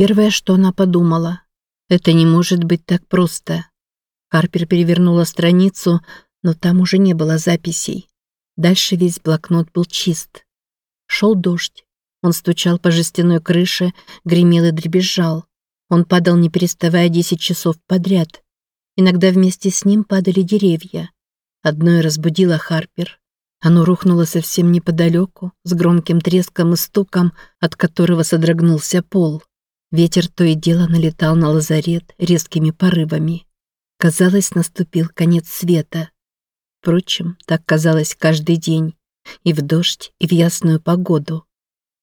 Первое, что она подумала, это не может быть так просто. Харпер перевернула страницу, но там уже не было записей. Дальше весь блокнот был чист. Шел дождь. Он стучал по жестяной крыше, гремел и дребезжал. Он падал, не переставая, десять часов подряд. Иногда вместе с ним падали деревья. Одно разбудило Харпер. Оно рухнуло совсем неподалеку, с громким треском и стуком, от которого содрогнулся пол. Ветер то и дело налетал на лазарет резкими порывами. Казалось, наступил конец света. Впрочем, так казалось каждый день. И в дождь, и в ясную погоду.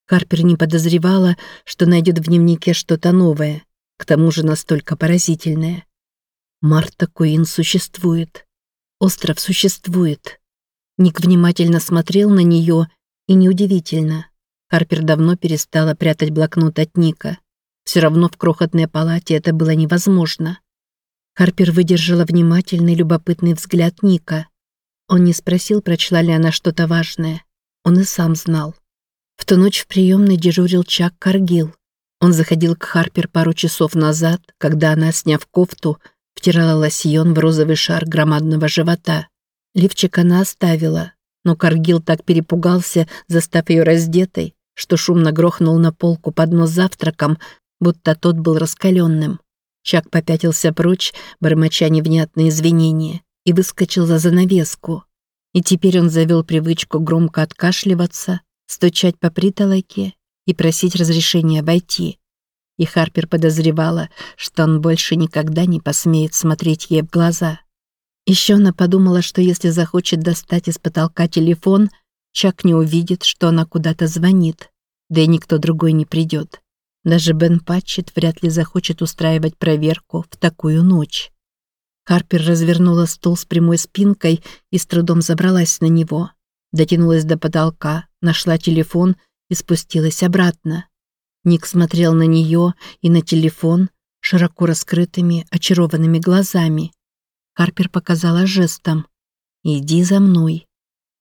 Харпер не подозревала, что найдет в дневнике что-то новое, к тому же настолько поразительное. Марта Куин существует. Остров существует. Ник внимательно смотрел на нее, и неудивительно. Харпер давно перестала прятать блокнот от Ника. Все равно в крохотной палате это было невозможно. Харпер выдержала внимательный, любопытный взгляд Ника. Он не спросил, прочла ли она что-то важное. Он и сам знал. В ту ночь в приемной дежурил Чак Каргил. Он заходил к Харпер пару часов назад, когда она, сняв кофту, втирала лосьон в розовый шар громадного живота. Лифчик она оставила, но Каргил так перепугался, застав ее раздетой, что шумно грохнул на полку под нос завтраком, будто тот был раскаленным. Чак попятился прочь, бормоча невнятные извинения, и выскочил за занавеску. И теперь он завел привычку громко откашливаться, стучать по притолоке и просить разрешения войти. И Харпер подозревала, что он больше никогда не посмеет смотреть ей в глаза. Еще она подумала, что если захочет достать из потолка телефон, Чак не увидит, что она куда-то звонит, да и никто другой не придет. Даже Бен Патчет вряд ли захочет устраивать проверку в такую ночь. Харпер развернула стул с прямой спинкой и с трудом забралась на него. Дотянулась до потолка, нашла телефон и спустилась обратно. Ник смотрел на нее и на телефон широко раскрытыми, очарованными глазами. Харпер показала жестом. «Иди за мной».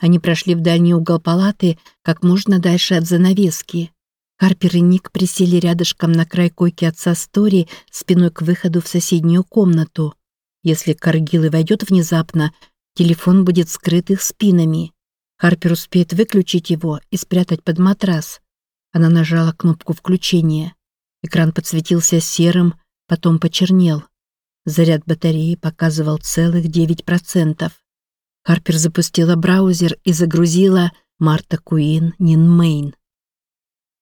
Они прошли в дальний угол палаты, как можно дальше от занавески. Харпер и Ник присели рядышком на край койки отца Стори, спиной к выходу в соседнюю комнату. Если Каргил и войдет внезапно, телефон будет скрыт их спинами. Харпер успеет выключить его и спрятать под матрас. Она нажала кнопку включения. Экран подсветился серым, потом почернел. Заряд батареи показывал целых 9%. Харпер запустила браузер и загрузила «Марта Куин Нин Мейн».